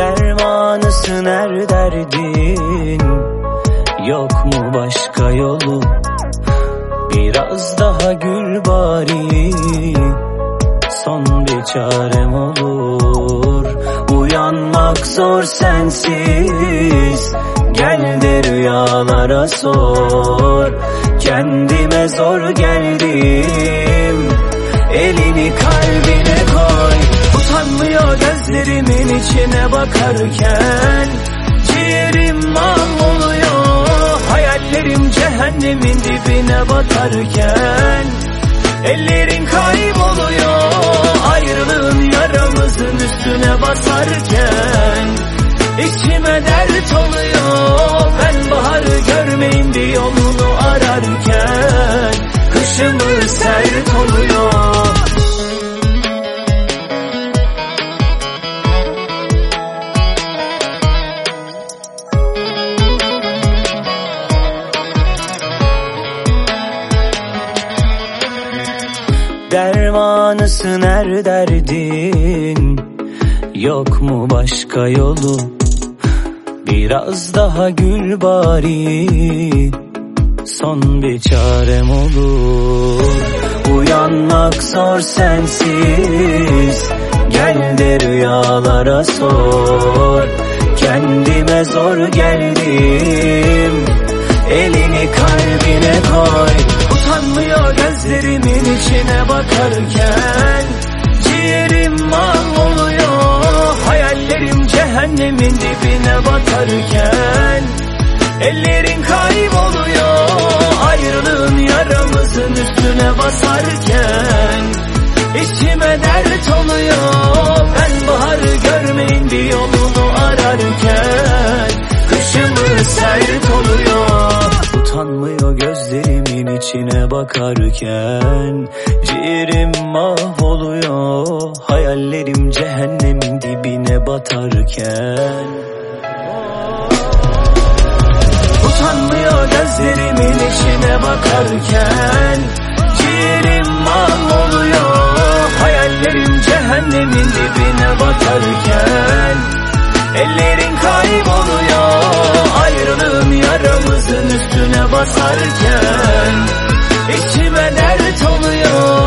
Dermanısın her derdin? Yok mu başka yolu? Biraz daha gül bari. Son bir çarem olur. Uyanmak zor sensiz. Gel de rüyalara sor. Kendime zor geldim. Elini Utanmıyor gözlerimin içine bakarken Ciğerim mahvoluyor. Hayallerim cehennemin dibine batarken Ellerin kayboluyor. Ayrılığın yaramızın üstüne basarken Dermanısın her derdin? Yok mu başka yolu? Biraz daha gül bari. Son bir çarem olur. Uyanmak zor sensiz. Gel de rüyalara sor. Kendime zor geldim. Elini kalbine koy bakarken Ciğerim mahvoluyor Hayallerim cehennemin dibine batarken Ellerin kayboluyor Ayrılığın yaramızın üstüne basarken İçime dert oluyor. Ben baharı görmeyin bir içine bakarken Ciğerim mahvoluyor Hayallerim cehennemin dibine batarken. Utanmıyor gözlerimin içine bakarken basarken İçime dert oluyor